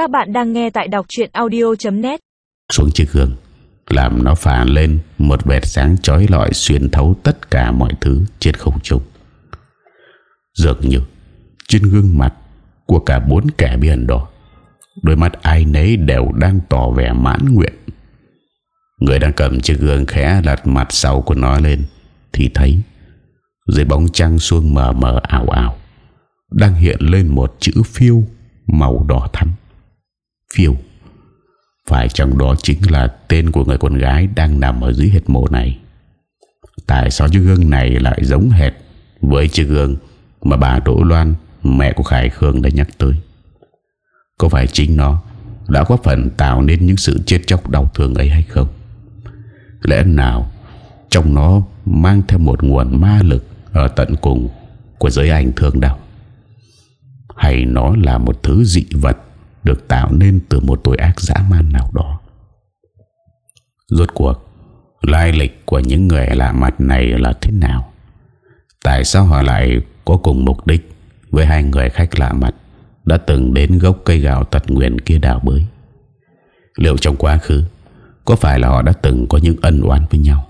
Các bạn đang nghe tại đọc chuyện audio.net xuống chiếc gương, làm nó phản lên, một vệt sáng chói lọi xuyên thấu tất cả mọi thứ trên không trung. Dường như, trên gương mặt của cả bốn kẻ biển đó đôi mắt ai nấy đều đang tỏ vẻ mãn nguyện. Người đang cầm chiếc gương khẽ đặt mặt sau của nó lên, thì thấy, dưới bóng trăng xuông mờ mờ ảo ảo, đang hiện lên một chữ phiêu màu đỏ thắm phiêu. Phải chẳng đó chính là tên của người con gái đang nằm ở dưới hệt mộ này? Tại sao chiếc gương này lại giống hệt với chiếc gương mà bà Đỗ Loan, mẹ của Khải Khương đã nhắc tới? Có phải chính nó đã góp phần tạo nên những sự chết chóc đau thương ấy hay không? Lẽ nào trong nó mang theo một nguồn ma lực ở tận cùng của giới ảnh thương đau hay nó là một thứ dị vật được tạo nên từ một tội ác dã man nào đó. Rốt cuộc, lai lịch của những người lạ mặt này là thế nào? Tại sao họ lại có cùng mục đích với hai người khách lạ mặt đã từng đến gốc cây gạo tật nguyện kia đào bới? Liệu trong quá khứ, có phải là họ đã từng có những ân oán với nhau,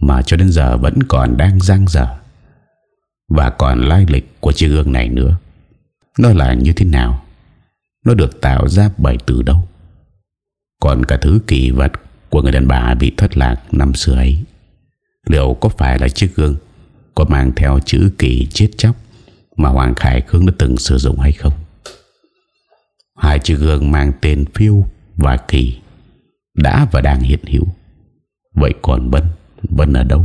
mà cho đến giờ vẫn còn đang giang dở? Và còn lai lịch của chiếc gương này nữa, nó là như thế nào? Nó được tạo ra bởi từ đâu? Còn cả thứ kỳ vật của người đàn bà bị thất lạc năm xưa ấy, liệu có phải là chiếc gương có mang theo chữ kỳ chết chóc mà Hoàng Khải Khương đã từng sử dụng hay không? Hai chiếc gương mang tên phiêu và kỳ đã và đang hiện hữu. Vậy còn Vân Vân ở đâu?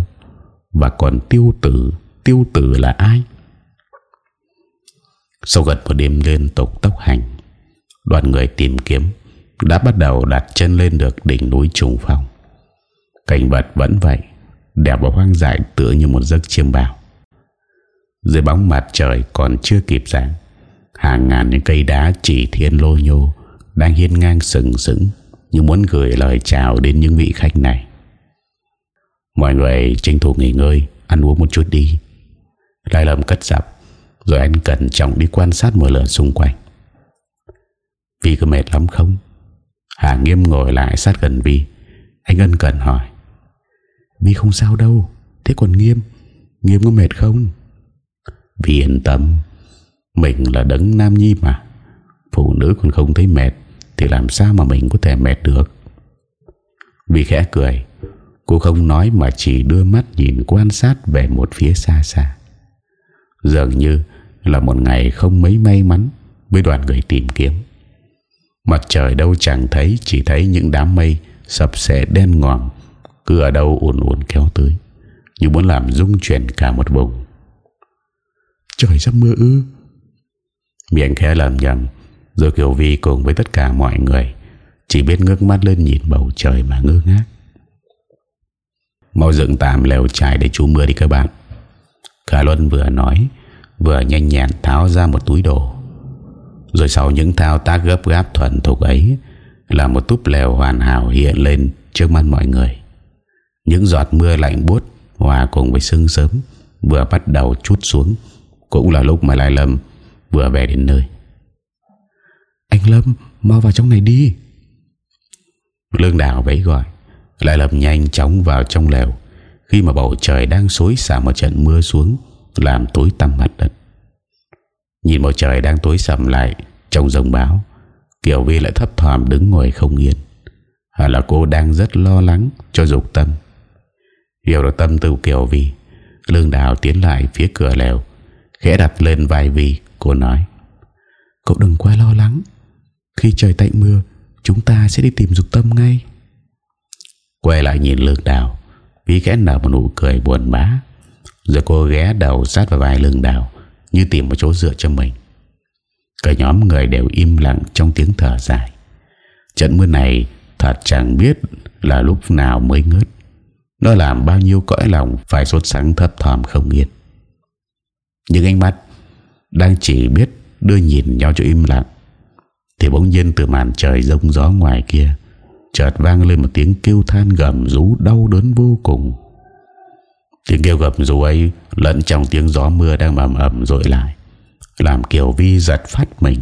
Và còn tiêu tử? Tiêu tử là ai? Sau gần một đêm liên tục tốc hành đoàn người tìm kiếm đã bắt đầu đặt chân lên được đỉnh núi trùng phong. Cảnh vật vẫn vậy, đẹp và hoang dại tựa như một giấc chiêm bao. Dưới bóng mặt trời còn chưa kịp sáng, hàng ngàn những cây đá chỉ thiên lô nhô đang hiên ngang sừng sững như muốn gửi lời chào đến những vị khách này. Mọi người tranh thủ nghỉ ngơi, ăn uống một chút đi. Lai lầm cất dập rồi anh cẩn trọng đi quan sát một lượt xung quanh. Vi có mệt lắm không? Hà Nghiêm ngồi lại sát gần Vi. Anh ân cần hỏi. Vi không sao đâu. Thế còn Nghiêm? Nghiêm có mệt không? Vi yên tâm. Mình là đấng nam nhi mà. Phụ nữ còn không thấy mệt, Thì làm sao mà mình có thể mệt được? Vi khẽ cười. Cô không nói mà chỉ đưa mắt nhìn quan sát về một phía xa xa. Dường như là một ngày không mấy may mắn với đoàn người tìm kiếm. Mặt trời đâu chẳng thấy, chỉ thấy những đám mây sập xẻ đen ngòm cứ ở đâu ùn ùn kéo tới, như muốn làm rung chuyển cả một vùng. Trời sắp mưa ư? Miệng khẽ lầm nhầm, rồi Kiều Vi cùng với tất cả mọi người chỉ biết ngước mắt lên nhìn bầu trời mà ngơ ngác. Mau dựng tạm lều trải để chú mưa đi các bạn. Khả Luân vừa nói vừa nhanh nhẹn tháo ra một túi đồ rồi sau những thao tác gấp gáp thuần thục ấy là một túp lều hoàn hảo hiện lên trước mắt mọi người. Những giọt mưa lạnh buốt hòa cùng với sương sớm vừa bắt đầu chút xuống cũng là lúc mà Lai Lâm vừa về đến nơi. Anh Lâm mau vào trong này đi. Lương Đào vẫy gọi. Lai Lâm nhanh chóng vào trong lều. Khi mà bầu trời đang xối xả một trận mưa xuống làm tối tăm mặt đất nhìn bầu trời đang tối sầm lại trong dòng báo Kiều Vi lại thấp thỏm đứng ngồi không yên. Hẳn là cô đang rất lo lắng cho dục tâm. Hiểu được tâm tư Kiều Vi, Lương Đào tiến lại phía cửa lèo Khẽ đặt lên vai Vi. Cô nói, Cậu đừng quá lo lắng. Khi trời tạnh mưa, Chúng ta sẽ đi tìm dục tâm ngay. Quay lại nhìn Lương Đào, Vi khẽ nở một nụ cười buồn bã, rồi cô ghé đầu sát vào vai Lương đào. Như tìm một chỗ dựa cho mình. Cả nhóm người đều im lặng Trong tiếng thở dài. Trận mưa này thật chẳng biết Là lúc nào mới ngớt. Nó làm bao nhiêu cõi lòng Phải sốt sáng thấp thòm không yên. Nhưng ánh mắt Đang chỉ biết đưa nhìn nhau cho im lặng, Thì bỗng nhiên từ màn trời rông gió ngoài kia Chợt vang lên một tiếng kêu than gầm rú đau đớn vô cùng. Tiếng kêu gầm rú ấy lẫn trong tiếng gió mưa đang ầm ầm rồi lại làm Kiều Vi giật phát mình.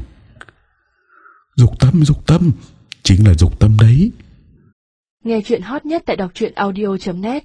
Dục tâm, dục tâm, chính là dục tâm đấy. Nghe chuyện hot nhất tại đọc truyện audio.net